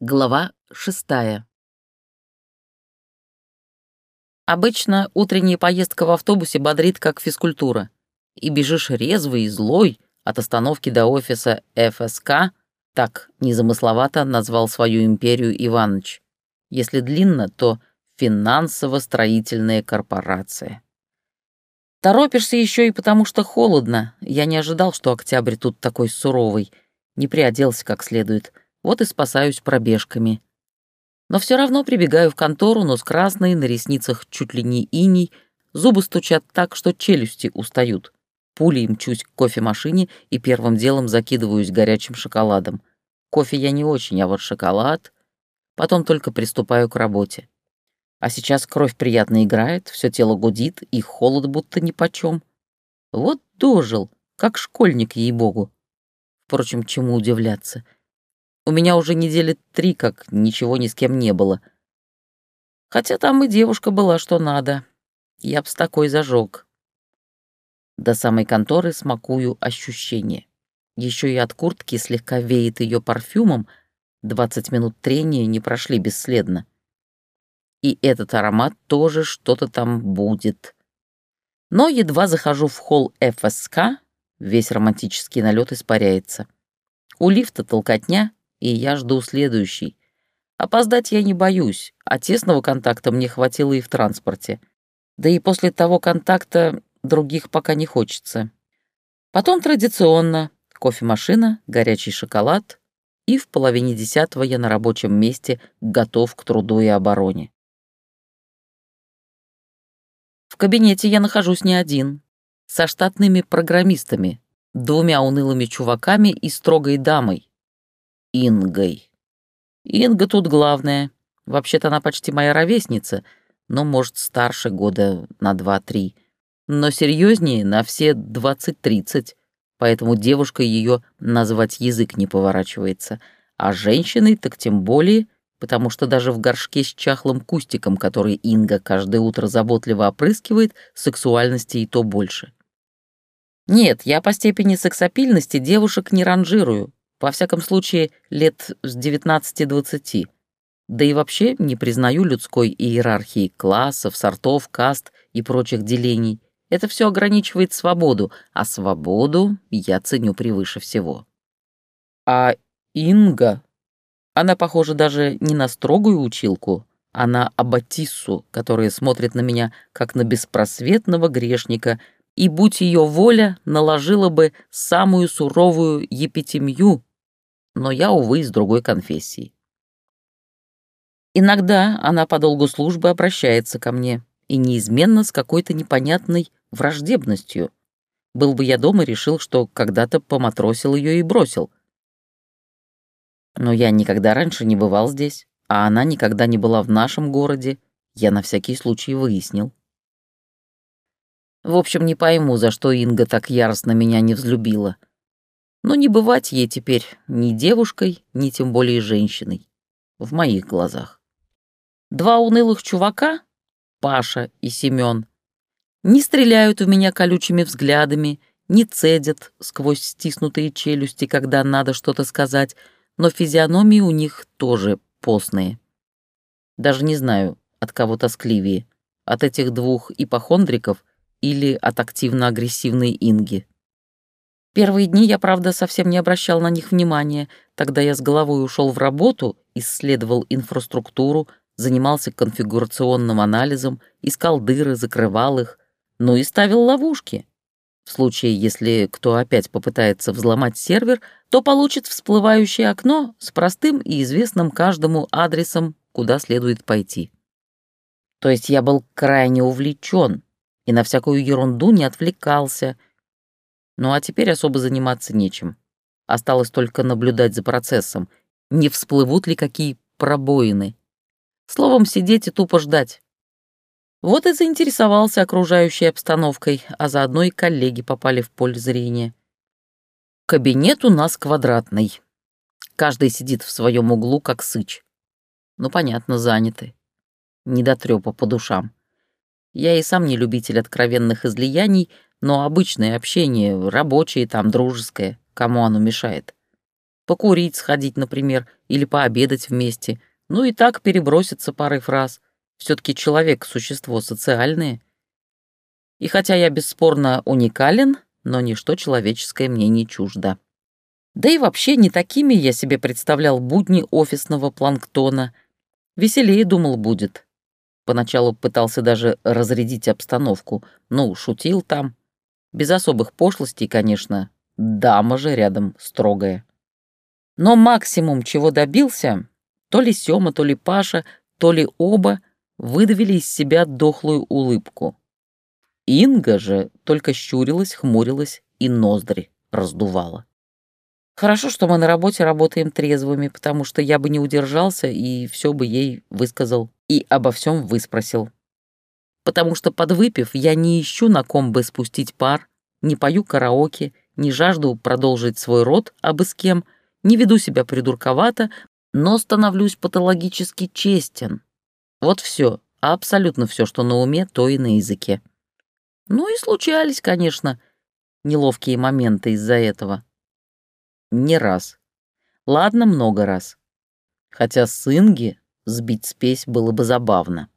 Глава шестая. Обычно утренняя поездка в автобусе бодрит, как физкультура. И бежишь резвый и злой от остановки до офиса ФСК, так незамысловато назвал свою империю Иваныч. Если длинно, то финансово-строительная корпорация. Торопишься еще и потому, что холодно. Я не ожидал, что октябрь тут такой суровый. Не приоделся как следует — вот и спасаюсь пробежками. Но все равно прибегаю в контору, нос красный, на ресницах чуть ли не иней, зубы стучат так, что челюсти устают. Пулей мчусь к кофемашине и первым делом закидываюсь горячим шоколадом. Кофе я не очень, а вот шоколад... Потом только приступаю к работе. А сейчас кровь приятно играет, все тело гудит, и холод будто нипочем. Вот дожил, как школьник, ей-богу. Впрочем, чему удивляться — у меня уже недели три, как ничего ни с кем не было. Хотя там и девушка была, что надо. Я б с такой зажег. До самой конторы смакую ощущение. Еще и от куртки слегка веет ее парфюмом. Двадцать минут трения не прошли бесследно. И этот аромат тоже что-то там будет. Но едва захожу в холл ФСК, весь романтический налет испаряется. У лифта толкотня, и я жду следующий. Опоздать я не боюсь, а тесного контакта мне хватило и в транспорте. Да и после того контакта других пока не хочется. Потом традиционно кофемашина, горячий шоколад, и в половине десятого я на рабочем месте готов к труду и обороне. В кабинете я нахожусь не один, со штатными программистами, двумя унылыми чуваками и строгой дамой, Ингой. Инга тут главная. Вообще-то она почти моя ровесница, но, может, старше года на два-три. Но серьезнее на все двадцать-тридцать, поэтому девушка ее назвать язык не поворачивается. А женщиной так тем более, потому что даже в горшке с чахлым кустиком, который Инга каждое утро заботливо опрыскивает, сексуальности и то больше. Нет, я по степени сексапильности девушек не ранжирую, во всяком случае, лет с 19-20. Да и вообще не признаю людской иерархии классов, сортов, каст и прочих делений. Это все ограничивает свободу, а свободу я ценю превыше всего. А Инга, она, похожа даже не на строгую училку, а на Аббатиссу, которая смотрит на меня как на беспросветного грешника и, будь ее воля, наложила бы самую суровую епитемью но я, увы, из другой конфессии. Иногда она по долгу службы обращается ко мне, и неизменно с какой-то непонятной враждебностью. Был бы я дома, решил, что когда-то поматросил ее и бросил. Но я никогда раньше не бывал здесь, а она никогда не была в нашем городе, я на всякий случай выяснил. В общем, не пойму, за что Инга так яростно меня не взлюбила но не бывать ей теперь ни девушкой, ни тем более женщиной. В моих глазах. Два унылых чувака, Паша и Семён, не стреляют в меня колючими взглядами, не цедят сквозь стиснутые челюсти, когда надо что-то сказать, но физиономии у них тоже постные. Даже не знаю, от кого тоскливее, от этих двух ипохондриков или от активно-агрессивной Инги. Первые дни я, правда, совсем не обращал на них внимания. Тогда я с головой ушел в работу, исследовал инфраструктуру, занимался конфигурационным анализом, искал дыры, закрывал их, ну и ставил ловушки. В случае, если кто опять попытается взломать сервер, то получит всплывающее окно с простым и известным каждому адресом, куда следует пойти. То есть я был крайне увлечен и на всякую ерунду не отвлекался, ну а теперь особо заниматься нечем. Осталось только наблюдать за процессом, не всплывут ли какие пробоины. Словом, сидеть и тупо ждать. Вот и заинтересовался окружающей обстановкой, а заодно и коллеги попали в поле зрения. Кабинет у нас квадратный. Каждый сидит в своем углу, как сыч. Ну, понятно, заняты. Недотрёпа по душам. Я и сам не любитель откровенных излияний, но обычное общение, рабочее там, дружеское, кому оно мешает? Покурить сходить, например, или пообедать вместе. Ну и так переброситься парой фраз. Все-таки человек — существо социальное. И хотя я бесспорно уникален, но ничто человеческое мне не чуждо. Да и вообще не такими я себе представлял будни офисного планктона. Веселее, думал, будет. Поначалу пытался даже разрядить обстановку. Ну, шутил там. Без особых пошлостей, конечно. Дама же рядом строгая. Но максимум, чего добился, то ли Сёма, то ли Паша, то ли оба выдавили из себя дохлую улыбку. Инга же только щурилась, хмурилась и ноздри раздувала. Хорошо, что мы на работе работаем трезвыми, потому что я бы не удержался и все бы ей высказал и обо всем выспросил. Потому что, подвыпив, я не ищу, на ком бы спустить пар, не пою караоке, не жажду продолжить свой род абы с кем, не веду себя придурковато, но становлюсь патологически честен. Вот все, абсолютно все, что на уме, то и на языке. Ну и случались, конечно, неловкие моменты из-за этого. Не раз. Ладно, много раз. Хотя с Инги сбить спесь было бы забавно.